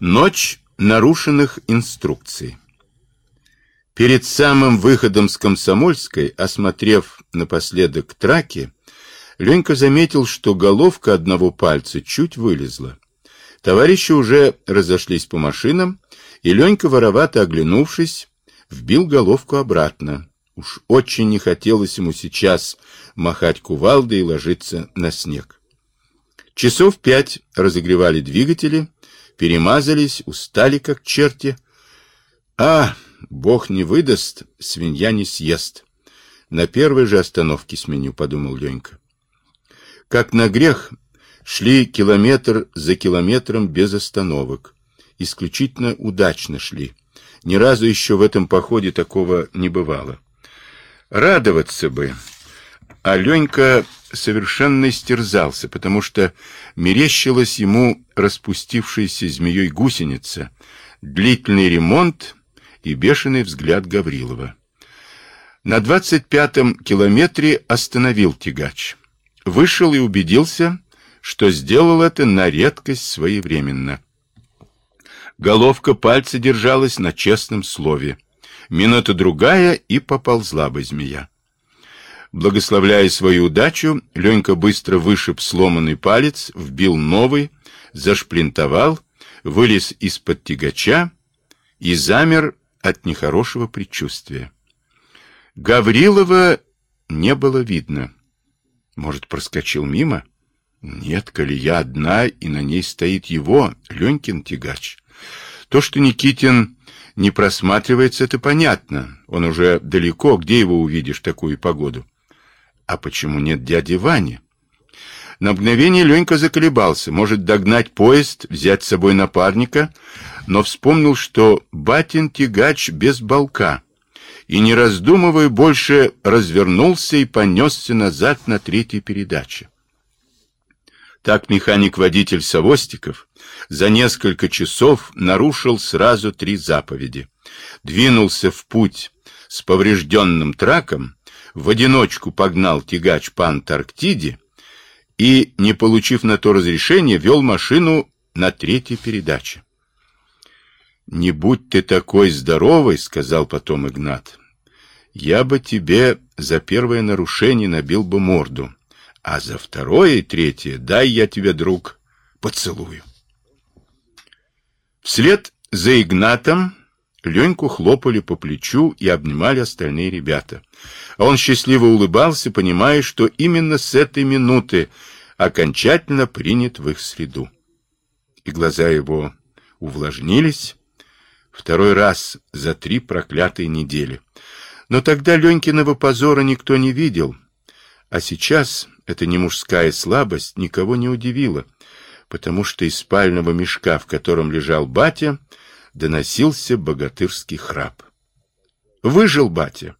Ночь нарушенных инструкций. Перед самым выходом с Комсомольской, осмотрев напоследок траки, Ленька заметил, что головка одного пальца чуть вылезла. Товарищи уже разошлись по машинам, и Ленька, воровато оглянувшись, вбил головку обратно. Уж очень не хотелось ему сейчас махать кувалдой и ложиться на снег. Часов пять разогревали двигатели, перемазались, устали как черти. А, бог не выдаст, свинья не съест. На первой же остановке сменю, подумал Ленька. Как на грех, шли километр за километром без остановок. Исключительно удачно шли. Ни разу еще в этом походе такого не бывало. Радоваться бы. А Ленька совершенно истерзался, потому что мерещилась ему распустившаяся змеей гусеница, длительный ремонт и бешеный взгляд Гаврилова. На двадцать пятом километре остановил тягач. Вышел и убедился, что сделал это на редкость своевременно. Головка пальца держалась на честном слове. Минута другая и поползла бы змея. Благословляя свою удачу, Ленька быстро вышиб сломанный палец, вбил новый, зашплинтовал, вылез из-под тягача и замер от нехорошего предчувствия. Гаврилова не было видно. Может, проскочил мимо? Нет, колея одна, и на ней стоит его, Ленькин тягач. То, что Никитин не просматривается, это понятно. Он уже далеко, где его увидишь такую погоду? А почему нет дяди Вани? На мгновение Ленька заколебался, может догнать поезд, взять с собой напарника, но вспомнил, что батин тягач без балка, и, не раздумывая больше, развернулся и понесся назад на третьей передаче. Так механик-водитель Савостиков за несколько часов нарушил сразу три заповеди. Двинулся в путь с поврежденным траком, в одиночку погнал тягач по Антарктиде и, не получив на то разрешения, вел машину на третьей передаче. «Не будь ты такой здоровый», — сказал потом Игнат, — «я бы тебе за первое нарушение набил бы морду, а за второе и третье дай я тебе, друг, поцелую». Вслед за Игнатом Леньку хлопали по плечу и обнимали остальные ребята. А он счастливо улыбался, понимая, что именно с этой минуты окончательно принят в их среду. И глаза его увлажнились второй раз за три проклятые недели. Но тогда Ленькиного позора никто не видел, а сейчас эта не мужская слабость никого не удивила, потому что из спального мешка, в котором лежал батя, доносился богатырский храп. Выжил батя.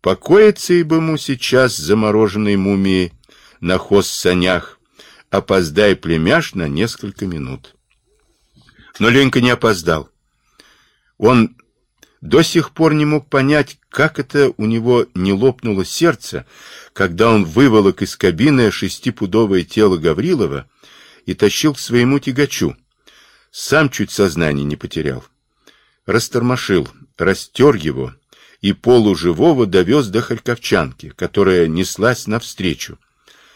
Покоится и бы ему сейчас замороженной мумией на хоз-санях, опоздай племяш на несколько минут. Но Ленька не опоздал. Он до сих пор не мог понять, как это у него не лопнуло сердце, когда он выволок из кабины шестипудовое тело Гаврилова и тащил к своему тягачу. Сам чуть сознание не потерял. Растормошил, растер его и полуживого довез до Харьковчанки, которая неслась навстречу.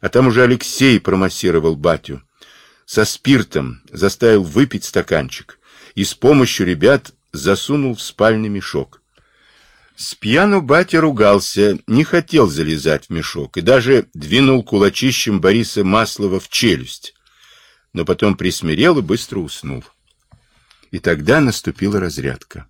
А там уже Алексей промассировал батю. Со спиртом заставил выпить стаканчик и с помощью ребят засунул в спальный мешок. С пьяну батя ругался, не хотел залезать в мешок и даже двинул кулачищем Бориса Маслова в челюсть но потом присмирел и быстро уснул. И тогда наступила разрядка.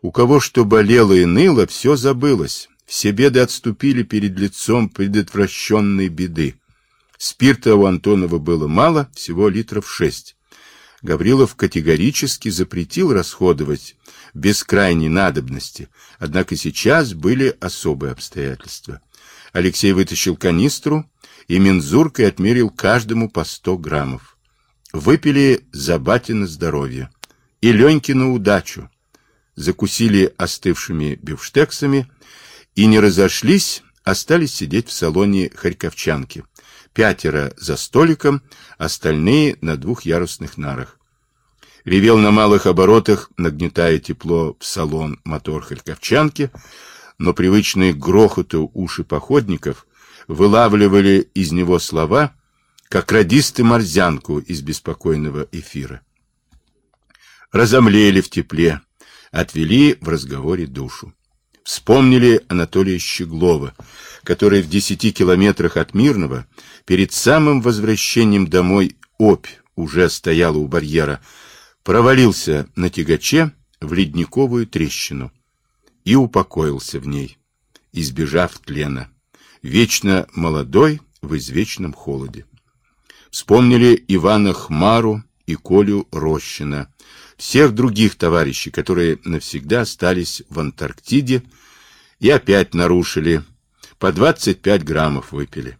У кого что болело и ныло, все забылось. Все беды отступили перед лицом предотвращенной беды. Спирта у Антонова было мало, всего литров шесть. Гаврилов категорически запретил расходовать без крайней надобности, однако сейчас были особые обстоятельства. Алексей вытащил канистру и мензуркой отмерил каждому по сто граммов. Выпили за батина здоровье и Ленькину удачу, закусили остывшими бифштексами и не разошлись, остались сидеть в салоне Харьковчанки. Пятеро за столиком, остальные на двухъярусных нарах. Ревел на малых оборотах, нагнетая тепло в салон мотор харьковчанки, но привычные грохоту уши походников вылавливали из него слова, как радисты морзянку из беспокойного эфира. Разомлели в тепле, отвели в разговоре душу. Вспомнили Анатолия Щеглова, который в десяти километрах от Мирного перед самым возвращением домой опь уже стояла у барьера, провалился на тягаче в ледниковую трещину и упокоился в ней, избежав тлена, вечно молодой в извечном холоде. Вспомнили Ивана Хмару и Колю Рощина, всех других товарищей, которые навсегда остались в Антарктиде и опять нарушили, по 25 граммов выпили.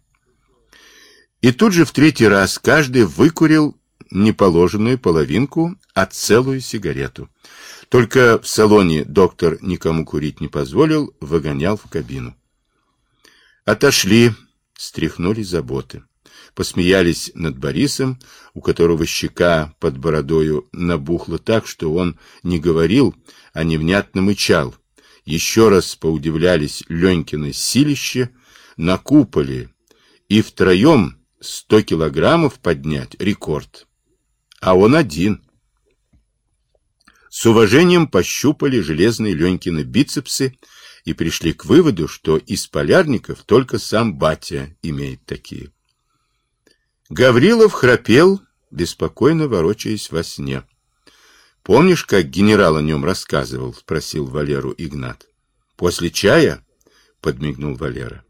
И тут же в третий раз каждый выкурил не положенную половинку, а целую сигарету. Только в салоне доктор никому курить не позволил, выгонял в кабину. Отошли, стряхнули заботы посмеялись над Борисом, у которого щека под бородою набухла так, что он не говорил, а невнятно мычал. Еще раз поудивлялись Ленькины силище на куполе, и втроем сто килограммов поднять — рекорд. А он один. С уважением пощупали железные Ленькины бицепсы и пришли к выводу, что из полярников только сам батя имеет такие. Гаврилов храпел, беспокойно ворочаясь во сне. «Помнишь, как генерал о нем рассказывал?» — спросил Валеру Игнат. «После чая?» — подмигнул Валера.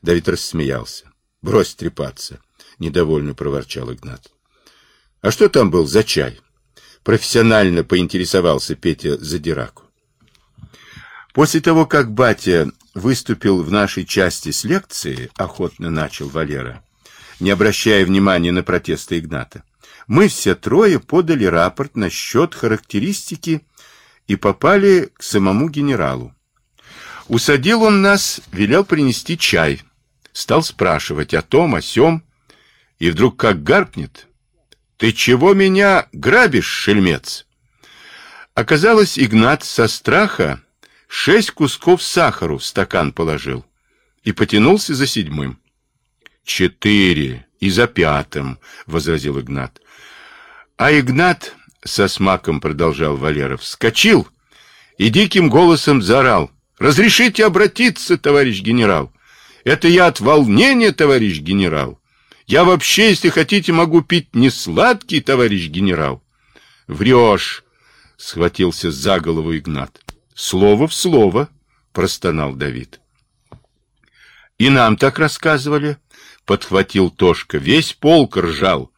Давид рассмеялся. «Брось трепаться!» — недовольно проворчал Игнат. «А что там был за чай?» Профессионально поинтересовался Петя Задираку. После того, как батя выступил в нашей части с лекции, охотно начал Валера, не обращая внимания на протесты Игната. Мы все трое подали рапорт насчет характеристики и попали к самому генералу. Усадил он нас, велел принести чай. Стал спрашивать о том, о сём, и вдруг как гаркнет. «Ты чего меня грабишь, шельмец?» Оказалось, Игнат со страха шесть кусков сахару в стакан положил и потянулся за седьмым. Четыре. И за пятым, — возразил Игнат. А Игнат, — со смаком продолжал Валеров, — вскочил и диким голосом заорал. «Разрешите обратиться, товарищ генерал? Это я от волнения, товарищ генерал. Я вообще, если хотите, могу пить не сладкий, товарищ генерал». «Врешь!» — схватился за голову Игнат. «Слово в слово!» — простонал Давид. «И нам так рассказывали», — подхватил Тошка. Весь полк ржал.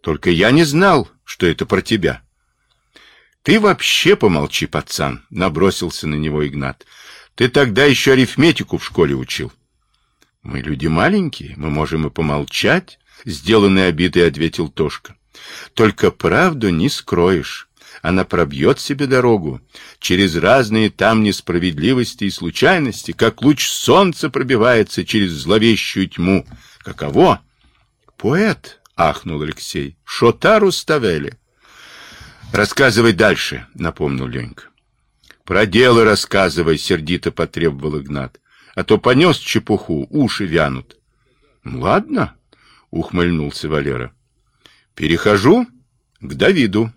Только я не знал, что это про тебя. Ты вообще помолчи, пацан, — набросился на него Игнат. Ты тогда еще арифметику в школе учил. Мы люди маленькие, мы можем и помолчать, — сделанной обидой ответил Тошка. Только правду не скроешь. Она пробьет себе дорогу через разные там несправедливости и случайности, как луч солнца пробивается через зловещую тьму. Каково? Поэт, ахнул Алексей. Шотару ставели. Рассказывай дальше, напомнил Ленька. Про дело рассказывай, сердито потребовал Игнат. А то понес чепуху, уши вянут. Ладно, ухмыльнулся Валера. Перехожу к Давиду.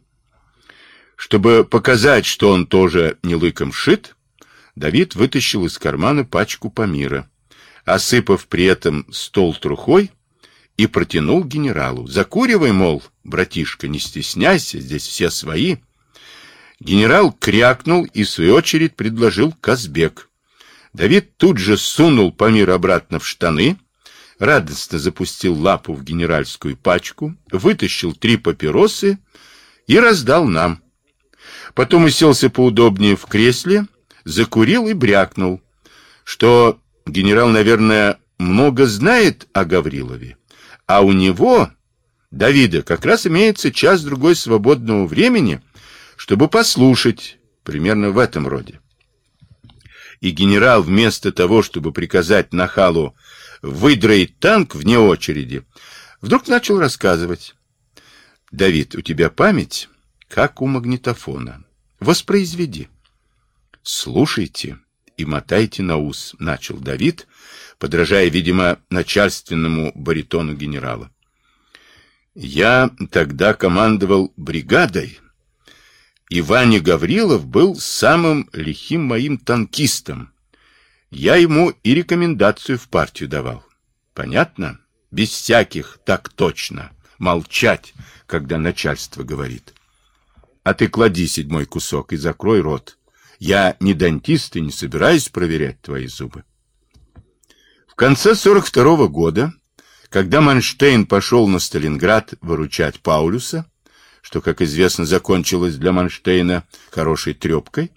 Чтобы показать, что он тоже не лыком шит, Давид вытащил из кармана пачку Памира, осыпав при этом стол трухой, и протянул генералу. «Закуривай, мол, братишка, не стесняйся, здесь все свои». Генерал крякнул и, в свою очередь, предложил Казбек. Давид тут же сунул Памир обратно в штаны, радостно запустил лапу в генеральскую пачку, вытащил три папиросы и раздал нам. Потом уселся поудобнее в кресле, закурил и брякнул, что генерал, наверное, много знает о Гаврилове, а у него, Давида, как раз имеется час-другой свободного времени, чтобы послушать, примерно в этом роде. И генерал вместо того, чтобы приказать Нахалу выдроить танк вне очереди, вдруг начал рассказывать. «Давид, у тебя память как у магнитофона. Воспроизведи. Слушайте и мотайте на ус, начал Давид, подражая, видимо, начальственному баритону генерала. Я тогда командовал бригадой, и Ваня Гаврилов был самым лихим моим танкистом. Я ему и рекомендацию в партию давал. Понятно? Без всяких так точно. Молчать, когда начальство говорит. А ты клади седьмой кусок и закрой рот. Я не дантист и не собираюсь проверять твои зубы. В конце 42 -го года, когда Манштейн пошел на Сталинград выручать Паулюса, что, как известно, закончилось для Манштейна хорошей трепкой,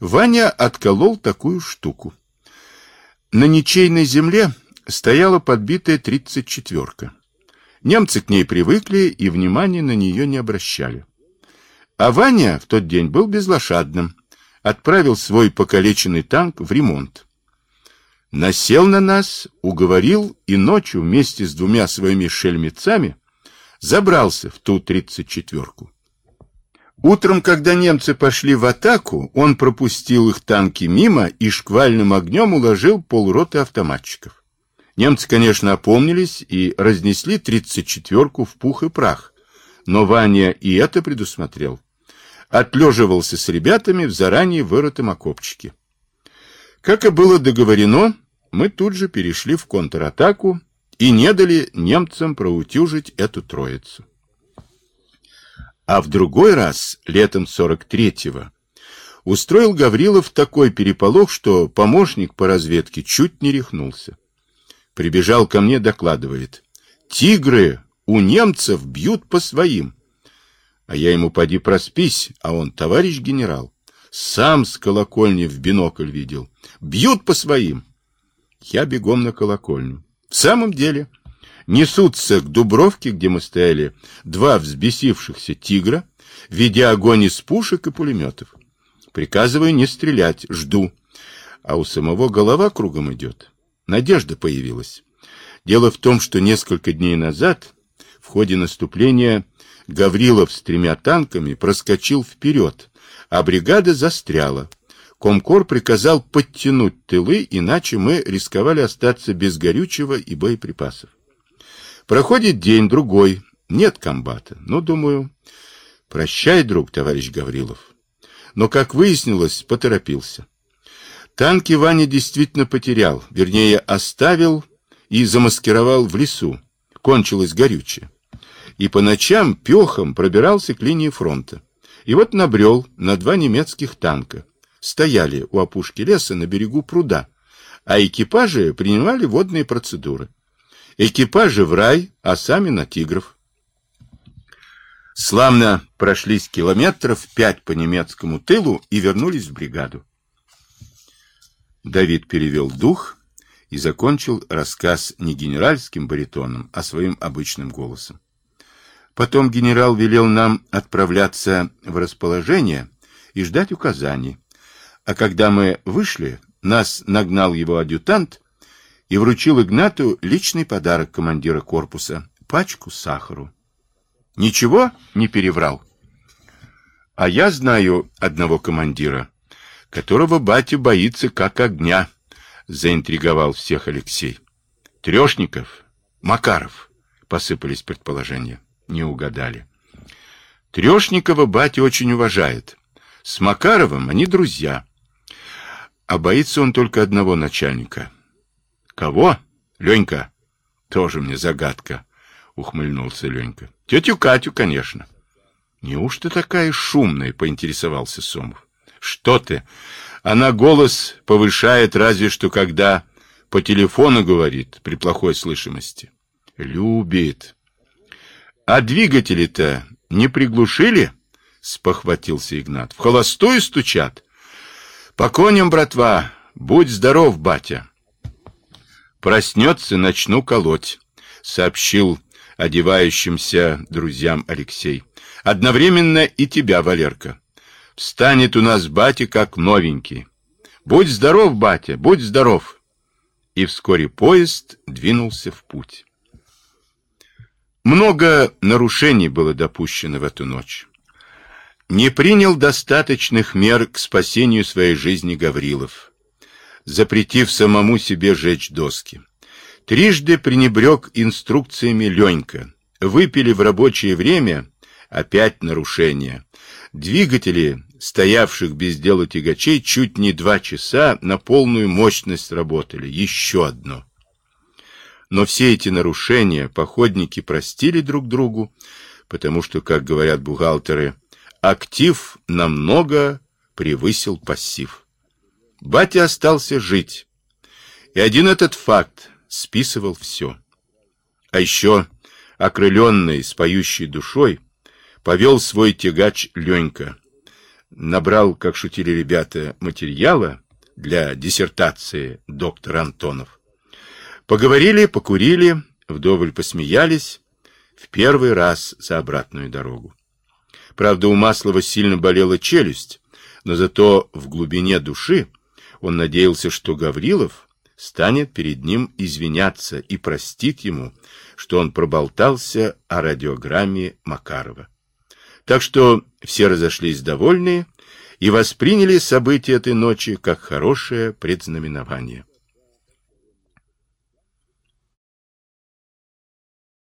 Ваня отколол такую штуку. На ничейной земле стояла подбитая тридцать четверка. Немцы к ней привыкли и внимания на нее не обращали. А Ваня в тот день был безлошадным, отправил свой покалеченный танк в ремонт насел на нас, уговорил и ночью вместе с двумя своими шельмецами забрался в ту тридцать четверку. Утром, когда немцы пошли в атаку, он пропустил их танки мимо и шквальным огнем уложил полроты автоматчиков. Немцы, конечно, опомнились и разнесли тридцать четверку в пух и прах, но Ваня и это предусмотрел. Отлеживался с ребятами в заранее вырытом окопчике. Как и было договорено, мы тут же перешли в контратаку и не дали немцам проутюжить эту троицу. А в другой раз, летом 43-го, устроил Гаврилов такой переполох, что помощник по разведке чуть не рехнулся. Прибежал ко мне, докладывает. «Тигры у немцев бьют по своим». А я ему поди проспись, а он, товарищ генерал, сам с колокольни в бинокль видел. Бьют по своим. Я бегом на колокольню. В самом деле, несутся к Дубровке, где мы стояли, два взбесившихся тигра, ведя огонь из пушек и пулеметов. Приказываю не стрелять, жду. А у самого голова кругом идет. Надежда появилась. Дело в том, что несколько дней назад, в ходе наступления, Гаврилов с тремя танками проскочил вперед, а бригада застряла. Комкор приказал подтянуть тылы, иначе мы рисковали остаться без горючего и боеприпасов. Проходит день, другой, нет комбата. Ну, думаю, прощай, друг, товарищ Гаврилов. Но, как выяснилось, поторопился. Танки Ваня действительно потерял, вернее, оставил и замаскировал в лесу. Кончилось горючее. И по ночам пехом пробирался к линии фронта. И вот набрел на два немецких танка. Стояли у опушки леса на берегу пруда, а экипажи принимали водные процедуры. Экипажи в рай, а сами на тигров. Славно прошлись километров пять по немецкому тылу и вернулись в бригаду. Давид перевел дух и закончил рассказ не генеральским баритоном, а своим обычным голосом. Потом генерал велел нам отправляться в расположение и ждать указаний. А когда мы вышли, нас нагнал его адъютант и вручил Игнату личный подарок командира корпуса — пачку сахару. Ничего не переврал. А я знаю одного командира, которого батя боится как огня, — заинтриговал всех Алексей. Трешников, Макаров, — посыпались предположения не угадали. Трешникова батя очень уважает. С Макаровым они друзья. А боится он только одного начальника. Кого? Ленька. Тоже мне загадка, ухмыльнулся Ленька. Тетю Катю, конечно. Неужто такая шумная, поинтересовался Сомов. Что ты? Она голос повышает разве что когда по телефону говорит при плохой слышимости. Любит, а двигатели-то не приглушили? Спохватился Игнат. В холостую стучат. По коням, братва, будь здоров, батя. Проснется, начну колоть, сообщил одевающимся друзьям Алексей. Одновременно и тебя, Валерка. Встанет у нас батя как новенький. Будь здоров, батя, будь здоров. И вскоре поезд двинулся в путь. Много нарушений было допущено в эту ночь. Не принял достаточных мер к спасению своей жизни Гаврилов, запретив самому себе жечь доски. Трижды пренебрег инструкциями Ленька. Выпили в рабочее время, опять нарушение. Двигатели, стоявших без дела тягачей, чуть не два часа на полную мощность работали. Еще одно. Но все эти нарушения походники простили друг другу, потому что, как говорят бухгалтеры, актив намного превысил пассив. Батя остался жить. И один этот факт списывал все. А еще, окрыленный, с поющей душой, повел свой тягач Ленька. Набрал, как шутили ребята, материала для диссертации доктора Антонов. Поговорили, покурили, вдоволь посмеялись, в первый раз за обратную дорогу. Правда, у Маслова сильно болела челюсть, но зато в глубине души он надеялся, что Гаврилов станет перед ним извиняться и простит ему, что он проболтался о радиограмме Макарова. Так что все разошлись довольные и восприняли события этой ночи как хорошее предзнаменование.